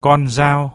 con dao.